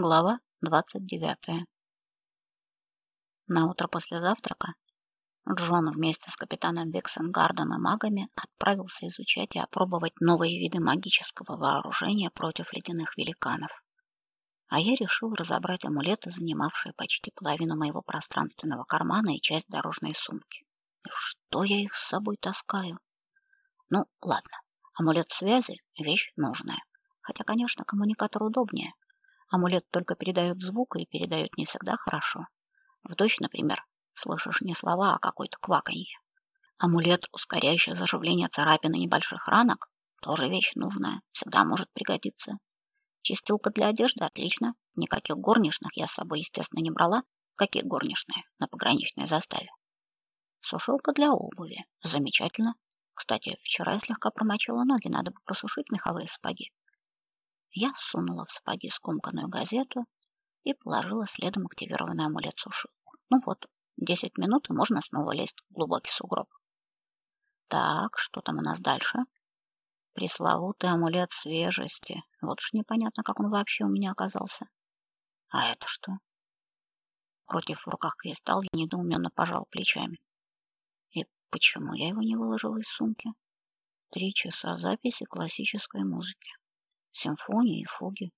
Глава двадцать девятая. На утро после завтрака Джон вместе с капитаном Виксенгардом и магами отправился изучать и опробовать новые виды магического вооружения против ледяных великанов. А я решил разобрать амулеты, занимавшие почти половину моего пространственного кармана и часть дорожной сумки. И что я их с собой таскаю? Ну, ладно. Амулет связи вещь нужная. Хотя, конечно, коммуникатор удобнее, Амулет только передает звук и передает не всегда хорошо. В дождь, например, слышишь не слова, а какое-то кваканье. Амулет, ускоряющий заживление царапин и небольших ранок, тоже вещь нужная, всегда может пригодиться. Чистилка для одежды отлично. Никаких горничных я с собой, естественно, не брала. Какие горничные на пограничной заставе? Сушилка для обуви. Замечательно. Кстати, вчера я слегка промочила ноги, надо бы просушить меховые сапоги. Я сунула в сапоги скомканную газету и положила следом активированный амулет-сушилку. Ну вот, десять минут, и можно снова лезть в глубокий сугроб. Так, что там у нас дальше? Пресловутый амулет свежести. Вот уж непонятно, как он вообще у меня оказался. А это что? Крутив в руках кристалл, я недоуменно пожал плечами. И почему я его не выложила из сумки? Три часа записи классической музыки симфонии и фуги.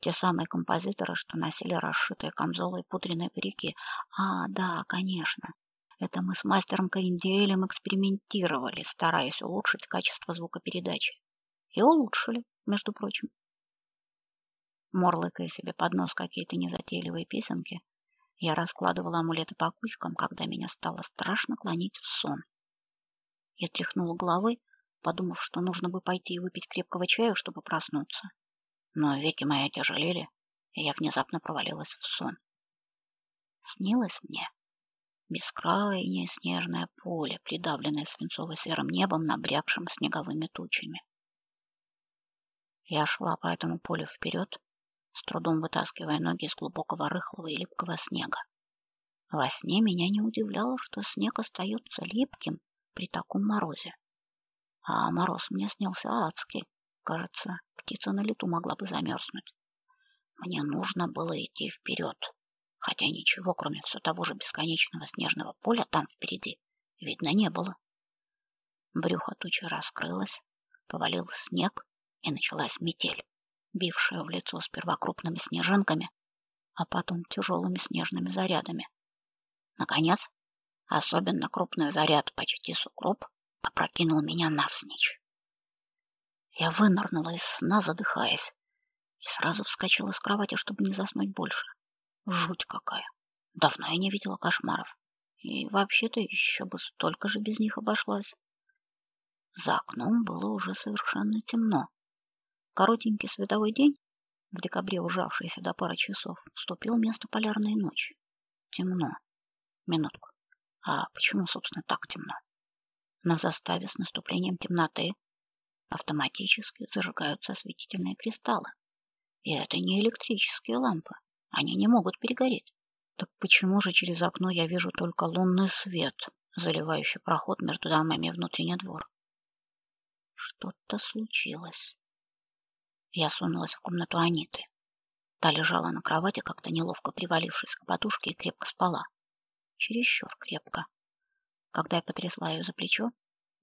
Те самые композиторы, что носили расшитые камзолы и пудренные парики. А, да, конечно. Это мы с мастером Кариндиэлем экспериментировали, стараясь улучшить качество звукопередачи. И улучшили, между прочим. Морлыкая себе под нос какие-то незатейливые песенки, я раскладывала амулеты по кучкам, когда меня стало страшно клонить в сон. Я тряхнула головой, подумав, что нужно бы пойти и выпить крепкого чая, чтобы проснуться. Но веки мои тяжелели, и я внезапно провалилась в сон. Снилось мне бескрайнее снежное поле, придавленное свинцово-серым небом, набрякшим снеговыми тучами. Я шла по этому полю вперед, с трудом вытаскивая ноги из глубокого рыхлого и липкого снега. Во сне меня не удивляло, что снег остается липким при таком морозе. А мороз мне снился адский. Кажется, птица на лету могла бы замерзнуть. Мне нужно было идти вперед, хотя ничего, кроме все того же бесконечного снежного поля там впереди, видно не было. Брюхо тучи раскрылось, повалил снег, и началась метель, бившая в лицо сперва крупными снежинками, а потом тяжелыми снежными зарядами. Наконец, особенно крупный заряд, почти сугроб, опрокинул меня навзничь. Я вынырнула из сна, задыхаясь, и сразу вскочила с кровати, чтобы не заснуть больше. Жуть какая! Давно я не видела кошмаров. И вообще-то еще бы столько же без них обошлась. За окном было уже совершенно темно. Коротенький световой день, в декабре ужавшийся до пары часов, вступил вместо полярной ночи. Темно. Минутку. А почему, собственно, так темно? На заставе с наступлением темноты автоматически зажигаются осветительные кристаллы. И это не электрические лампы. Они не могут перегореть. Так почему же через окно я вижу только лунный свет, заливающий проход между домами и внутренний двор? Что-то случилось. Я сунулась в комнату Аниты. Та лежала на кровати, как-то неловко привалившись к подушке и крепко спала. Чересчур крепко. Когда я потрясла ее за плечо,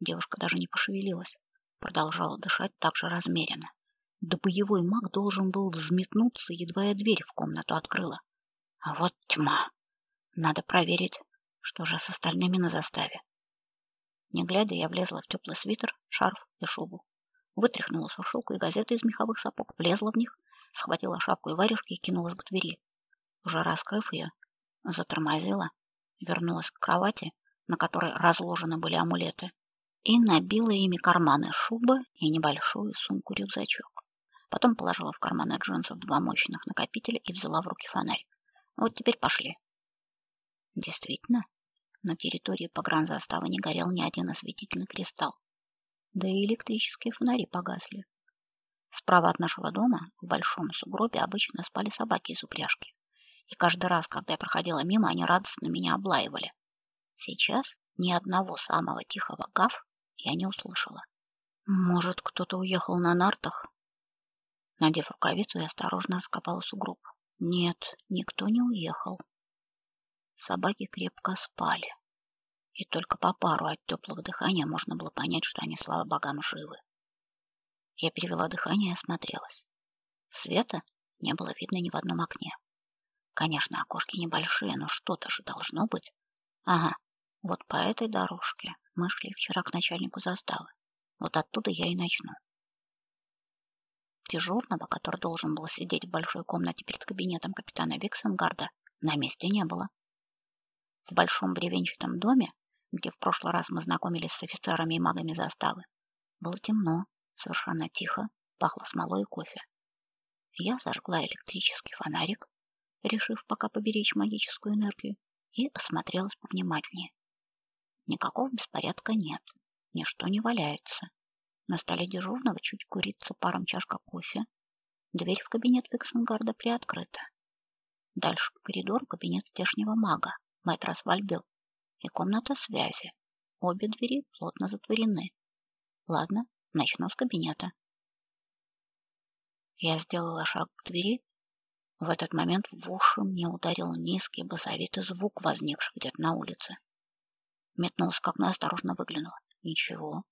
девушка даже не пошевелилась, продолжала дышать так же размеренно. Да боевой маг должен был взметнуться, едва я дверь в комнату открыла. А вот тьма. Надо проверить, что же с остальными на заставе. Не глядя, я влезла в теплый свитер, шарф и шубу. Вытряхнула сушилку и газеты из меховых сапог, влезла в них, схватила шапку и варежки и кинулась к двери. Уже раскрыв ее, затормозила, вернулась к кровати на которой разложены были амулеты, и набила ими карманы шубы и небольшую сумку-рюкзачок. Потом положила в карманы джинсов два мощных накопителя и взяла в руки фонарь. Вот теперь пошли. Действительно, на территории погранзаставы не горел ни один осветительный кристалл. Да и электрические фонари погасли. Справа от нашего дома, в большом сугробе, обычно спали собаки из упряжки. И каждый раз, когда я проходила мимо, они радостно меня облаивали. Сейчас ни одного самого тихого гав я не услышала. Может, кто-то уехал на нартах? Надев рукавицу, я осторожно раскопала сугроб. Нет, никто не уехал. Собаки крепко спали, и только по пару от теплого дыхания можно было понять, что они, слава богам, живы. Я перевела дыхание и осмотрелась. Света не было видно ни в одном окне. Конечно, окошки небольшие, но что-то же должно быть. Ага, вот по этой дорожке мы шли вчера к начальнику заставы. Вот оттуда я и начну. Дежурного, который должен был сидеть в большой комнате перед кабинетом капитана Виксенгарда, на месте не было. В большом бревенчатом доме, где в прошлый раз мы знакомились с офицерами и магами заставы, было темно, совершенно тихо, пахло смолой и кофе. Я зажгла электрический фонарик, решив пока поберечь магическую энергию, и осмотрелась повнимательнее. Никакого беспорядка нет, ничто не валяется. На столе дежурного чуть курится паром чашка кофе. Дверь в кабинет Виксенгарда приоткрыта. Дальше по коридору кабинет здешнего мага, Мэтрос Вальбел, и комната связи. Обе двери плотно затворены. Ладно, начну с кабинета. Я сделала шаг к двери. В этот момент в уши мне ударил низкий басовитый звук, возникший где-то на улице. Метнулась к окну, осторожно выглянула. Ничего,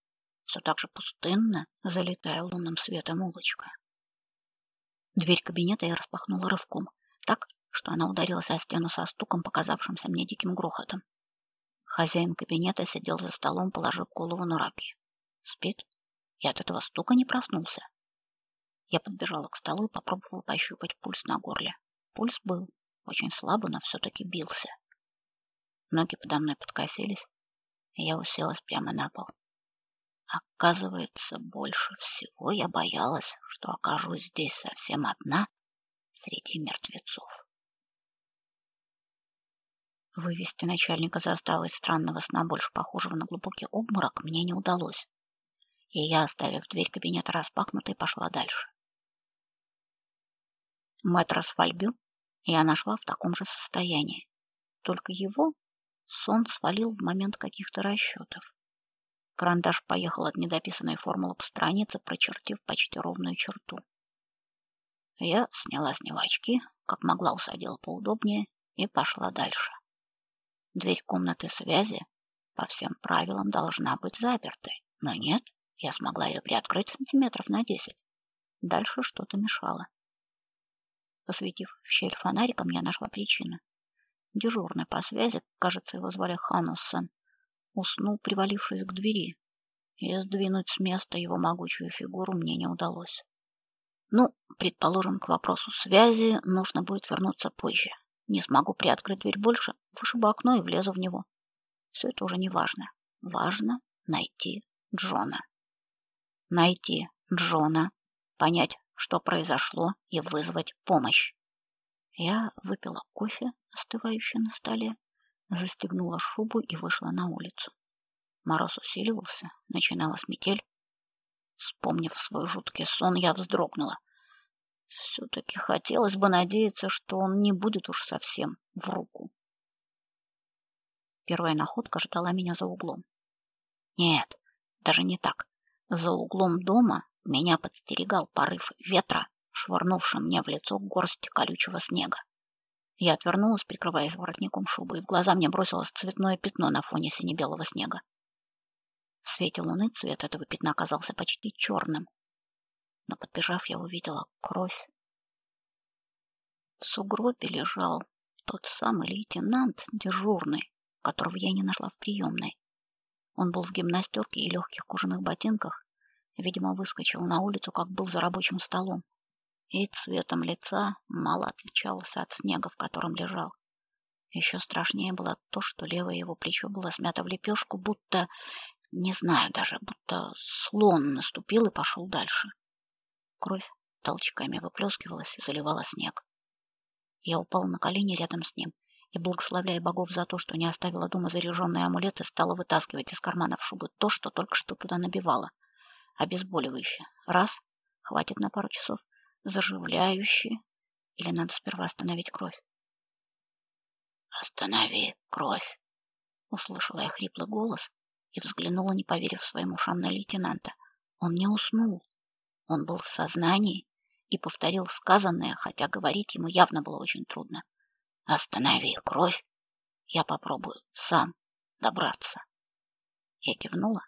все так же пустынно, залитая лунным светом улочка. Дверь кабинета я распахнула рывком, так, что она ударилась о стену со стуком, показавшимся мне диким грохотом. Хозяин кабинета сидел за столом, положив голову на раки. Спит? И от этого стука не проснулся. Я подбежала к столу и попробовала пощупать пульс на горле. Пульс был очень слабый, но все-таки бился. Ноги подо мной подкосились, и я уселась прямо на пол. Оказывается, больше всего я боялась, что окажусь здесь совсем одна среди мертвецов. Вывести начальника заставы из странного сна, больше похожего на глубокий обморок, мне не удалось. И я, оставив дверь кабинета распахнутой, пошла дальше. Мэтрос Фальбю я нашла в таком же состоянии. Только его сон свалил в момент каких-то расчетов. Карандаш поехал от недописанной формулы по странице, прочертив почти ровную черту. Я сняла с него очки, как могла усадила поудобнее и пошла дальше. Дверь комнаты связи по всем правилам должна быть запертой, но нет, я смогла ее приоткрыть сантиметров на десять. Дальше что-то мешало. Посветив в щель фонариком, я нашла причину. Дежурный по связи, кажется, его звали Хануссен, уснул, привалившись к двери, и сдвинуть с места его могучую фигуру мне не удалось. Ну, предположим, к вопросу связи нужно будет вернуться позже. Не смогу приоткрыть дверь больше, вышибу окно и влезу в него. Все это уже не важно. Важно найти Джона. Найти Джона, понять, что произошло, и вызвать помощь. Я выпила кофе, остывающий на столе, застегнула шубу и вышла на улицу. Мороз усиливался, начиналась метель. Вспомнив свой жуткий сон, я вздрогнула. Все-таки хотелось бы надеяться, что он не будет уж совсем в руку. Первая находка ждала меня за углом. Нет, даже не так. За углом дома меня подстерегал порыв ветра, швырнувший мне в лицо горсть колючего снега. Я отвернулась, прикрываясь воротником шубы, и в глаза мне бросилось цветное пятно на фоне сине-белого снега. В свете луны цвет этого пятна оказался почти черным. Но подбежав, я увидела кровь. В сугробе лежал тот самый лейтенант дежурный, которого я не нашла в приемной. Он был в гимнастерке и легких кожаных ботинках, видимо, выскочил на улицу, как был за рабочим столом и цветом лица мало отличался от снега, в котором лежал. Еще страшнее было то, что левое его плечо было смято в лепешку, будто, не знаю даже, будто слон наступил и пошел дальше. Кровь толчками выплескивалась и заливала снег. Я упал на колени рядом с ним и, благословляя богов за то, что не оставила дома заряженные амулеты, стала вытаскивать из карманов шубы то, что только что туда набивала. Обезболивающее. Раз, хватит на пару часов заживляющие, или надо сперва остановить кровь? Останови кровь, услышала я хриплый голос и взглянула, не поверив своим ушам на лейтенанта. Он не уснул. Он был в сознании и повторил сказанное, хотя говорить ему явно было очень трудно. Останови кровь. Я попробую сам добраться. Я кивнула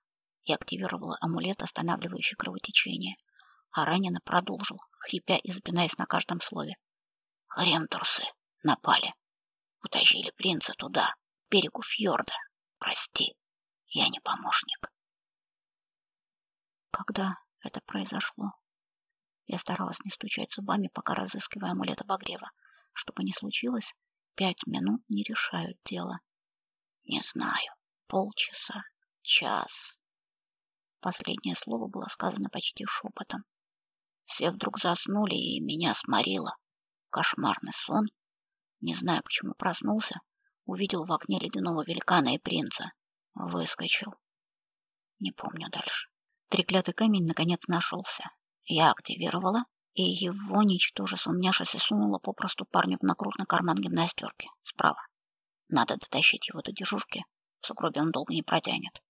и активировала амулет, останавливающий кровотечение, а ранено продолжил, хрипя и запинаясь на каждом слове. Хремтурсы напали. Утащили принца туда, к берегу фьорда. Прости, я не помощник. Когда это произошло? Я старалась не стучать зубами, пока разыскивая амулет обогрева. Чтобы не случилось, пять минут не решают дело. Не знаю, полчаса, час. Последнее слово было сказано почти шепотом. Все вдруг заснули, и меня сморило. Кошмарный сон. Не знаю, почему проснулся, увидел в окне ледяного великана и принца. Выскочил. Не помню дальше. Треклятый камень наконец нашелся. Я активировала, и его, ничтоже сумняшись, сунула попросту парню в накрутный карман гимнастерки справа. Надо дотащить его до дежурки. В сугробе он долго не протянет.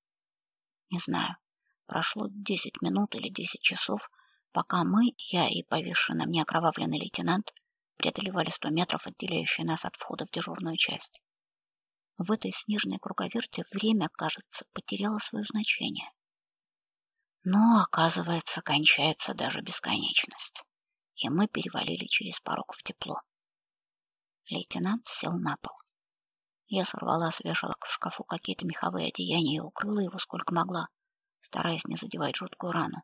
Не знаю, прошло десять минут или десять часов, пока мы, я и на мне окровавленный лейтенант, преодолевали сто метров, отделяющие нас от входа в дежурную часть. В этой снежной круговерте время, кажется, потеряло свое значение. Но, оказывается, кончается даже бесконечность. И мы перевалили через порог в тепло. Лейтенант сел на пол. Я сорвала с вешалок в шкафу какие-то меховые одеяния и укрыла его сколько могла, стараясь не задевать жуткую рану.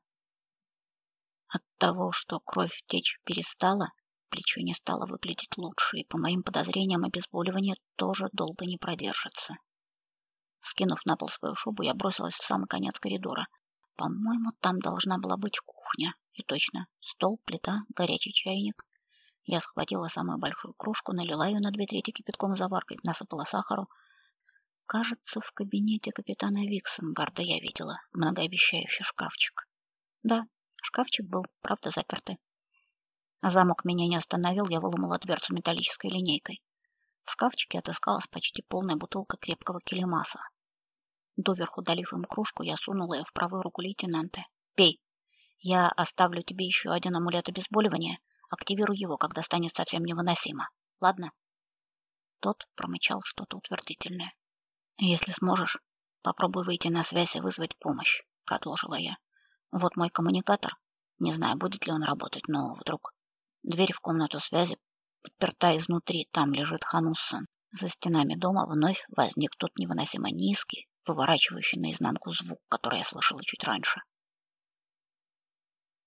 От того, что кровь течь перестала, плечо не стало выглядеть лучше, и по моим подозрениям, обезболивание тоже долго не продержится. Скинув на пол свою шубу, я бросилась в самый конец коридора, по-моему, там должна была быть кухня. И точно, стол, плита, горячий чайник. Я схватила самую большую кружку, налила ее на две трети кипятком и заваркой, насыпала сахару. Кажется, в кабинете капитана Виксенгарда я видела многообещающий шкафчик. Да, шкафчик был, правда, запертый. Замок меня не остановил, я выломала дверцу металлической линейкой. В шкафчике отыскалась почти полная бутылка крепкого келемаса, Доверху долив им кружку, я сунула ее в правую руку лейтенанта. «Пей. Я оставлю тебе еще один амулет обезболивания. Активируй его, когда станет совсем невыносимо. Ладно?» Тот промычал что-то утвердительное. «Если сможешь, попробуй выйти на связь и вызвать помощь», — продолжила я. «Вот мой коммуникатор. Не знаю, будет ли он работать, но вдруг...» Дверь в комнату связи подперта изнутри, там лежит Хануссон. За стенами дома вновь возник тот невыносимо низкий, выворачивающий наизнанку звук, который я слышала чуть раньше.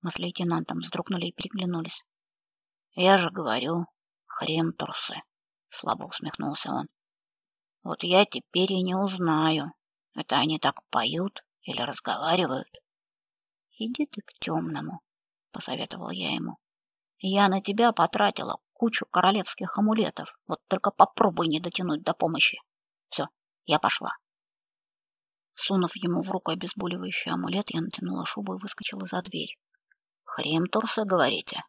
Мы с лейтенантом вздрогнули и переглянулись. «Я же говорю, хрен трусы!» — слабо усмехнулся он. «Вот я теперь и не узнаю, это они так поют или разговаривают». «Иди ты к темному», — посоветовал я ему. «Я на тебя потратила кучу королевских амулетов, вот только попробуй не дотянуть до помощи. Все, я пошла». Сунув ему в руку обезболивающий амулет, я натянула шубу и выскочила за дверь. Хремтурса, говорите?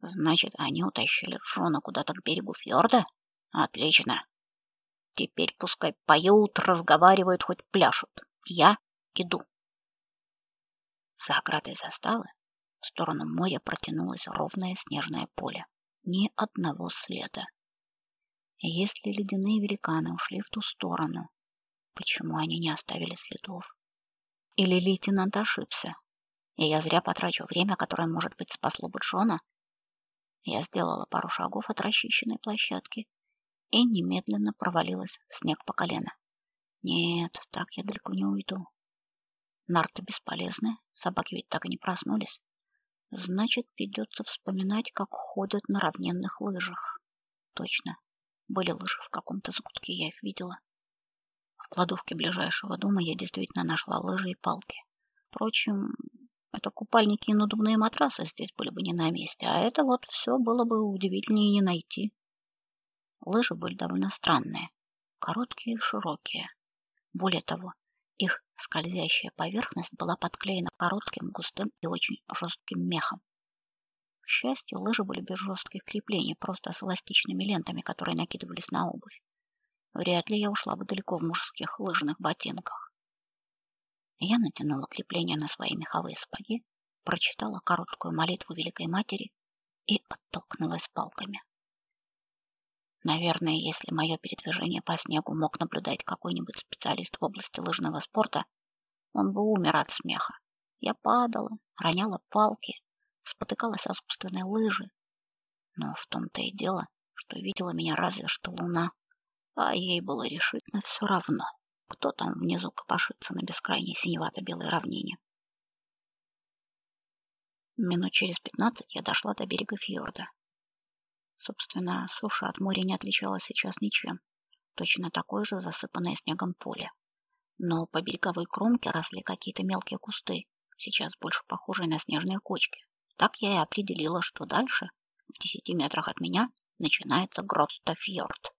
Значит, они утащили Джона куда-то к берегу фьорда? Отлично. Теперь пускай поют, разговаривают, хоть пляшут. Я иду. За оградой заставы в сторону моря протянулось ровное снежное поле. Ни одного следа. Если ледяные великаны ушли в ту сторону, Почему они не оставили следов? Или лейтенант ошибся, и я зря потрачу время, которое, может быть, спасло бы Джона? Я сделала пару шагов от расчищенной площадки и немедленно провалилась в снег по колено. Нет, так я далеко не уйду. Нарты бесполезны, собаки ведь так и не проснулись. Значит, придется вспоминать, как ходят на равнинных лыжах. Точно, были лыжи в каком-то закутке, я их видела. В кладовке ближайшего дома я действительно нашла лыжи и палки. Впрочем, это купальники и надувные матрасы здесь были бы не на месте, а это вот все было бы удивительнее не найти. Лыжи были довольно странные, короткие и широкие. Более того, их скользящая поверхность была подклеена коротким, густым и очень жестким мехом. К счастью, лыжи были без жестких креплений, просто с эластичными лентами, которые накидывались на обувь. Вряд ли я ушла бы далеко в мужских лыжных ботинках. Я натянула крепление на свои меховые сапоги, прочитала короткую молитву Великой Матери и оттолкнулась палками. Наверное, если мое передвижение по снегу мог наблюдать какой-нибудь специалист в области лыжного спорта, он бы умер от смеха. Я падала, роняла палки, спотыкалась о собственные лыжи. Но в том-то и дело, что видела меня разве что луна, а ей было решительно все равно, кто там внизу копошится на бескрайней синевато-белой равнине. Минут через пятнадцать я дошла до берега фьорда. Собственно, суша от моря не отличалась сейчас ничем. Точно такое же засыпанное снегом поле. Но по береговой кромке росли какие-то мелкие кусты, сейчас больше похожие на снежные кочки. Так я и определила, что дальше, в десяти метрах от меня, начинается Гротта-фьорд.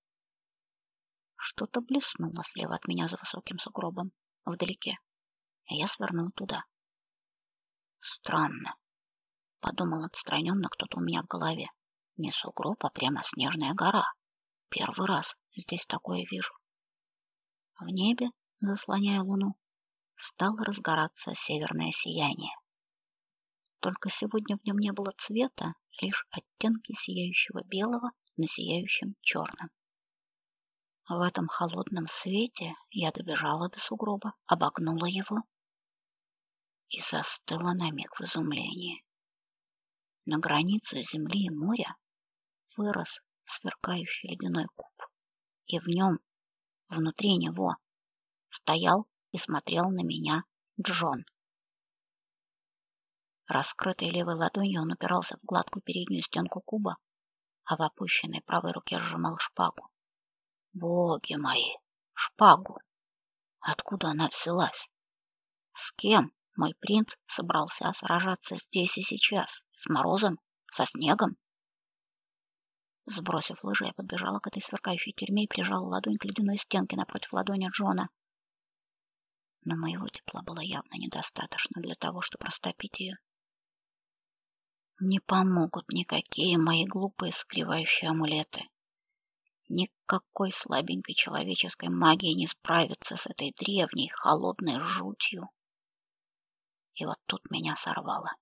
Что-то блеснуло слева от меня за высоким сугробом, вдалеке. И я свернул туда. Странно, подумал отстраненно кто-то у меня в голове. Не сугроб, а прямо снежная гора. Первый раз здесь такое вижу. В небе, заслоняя луну, стало разгораться северное сияние. Только сегодня в нем не было цвета, лишь оттенки сияющего белого на сияющем черном. В этом холодном свете я добежала до сугроба, обогнула его и застыла на миг в изумлении. На границе земли и моря вырос сверкающий ледяной куб, и в нем, внутри него, стоял и смотрел на меня Джон. Раскрытой левой ладонью он упирался в гладкую переднюю стенку куба, а в опущенной правой руке сжимал шпагу. Боги мои, шпагу! Откуда она взялась? С кем мой принц собрался сражаться здесь и сейчас? С морозом? Со снегом? Сбросив лыжи, я подбежала к этой сверкающей тюрьме и прижала ладонь к ледяной стенке напротив ладони Джона. Но моего тепла было явно недостаточно для того, чтобы растопить ее. Не помогут никакие мои глупые скрывающие амулеты. Никакой слабенькой человеческой магии не справится с этой древней холодной жутью. И вот тут меня сорвало.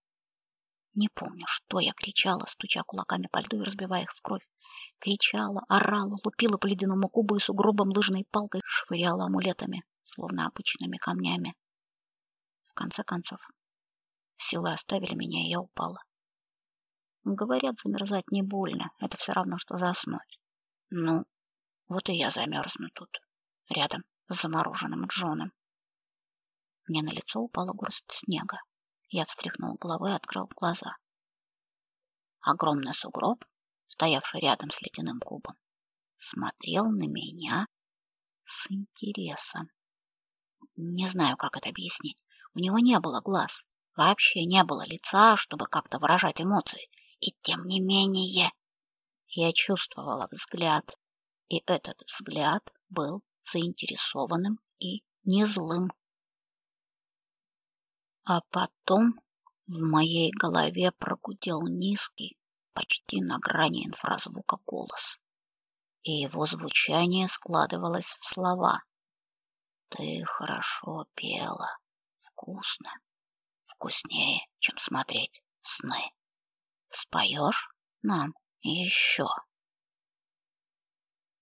Не помню, что я кричала, стуча кулаками по льду и разбивая их в кровь кричала, орала, лупила по ледяному кубу и сугробом лыжной палкой швыряла амулетами, словно обычными камнями. В конце концов, силы оставили меня, и я упала. Говорят, замерзать не больно, это все равно, что заснуть. Ну, вот и я замерзну тут, рядом с замороженным Джоном. Мне на лицо упала горсть снега. Я встряхнул головой и открыл глаза. Огромный сугроб стоявший рядом с ледяным кубом, смотрел на меня с интересом. Не знаю, как это объяснить. У него не было глаз, вообще не было лица, чтобы как-то выражать эмоции. И тем не менее, я чувствовала взгляд, и этот взгляд был заинтересованным и не злым. А потом в моей голове прогудел низкий, почти на грани инфразвука голос, и его звучание складывалось в слова. Ты хорошо пела, вкусно, вкуснее, чем смотреть сны. Споешь нам еще?